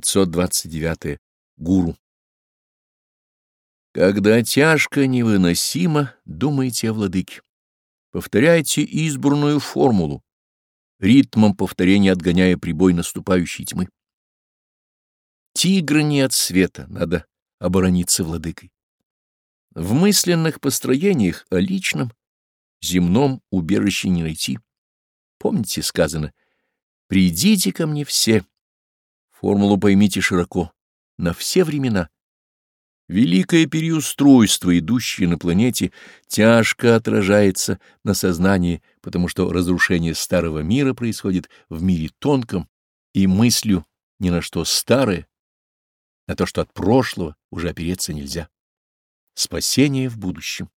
529 гуру. Когда тяжко невыносимо, думайте о владыке. Повторяйте избранную формулу, ритмом повторения отгоняя прибой наступающей тьмы. Тигра не от света, надо оборониться владыкой. В мысленных построениях о личном, земном убежище не найти. Помните, сказано «Придите ко мне все» Формулу поймите широко. На все времена. Великое переустройство, идущее на планете, тяжко отражается на сознании, потому что разрушение старого мира происходит в мире тонком и мыслью ни на что старое, на то, что от прошлого уже опереться нельзя. Спасение в будущем.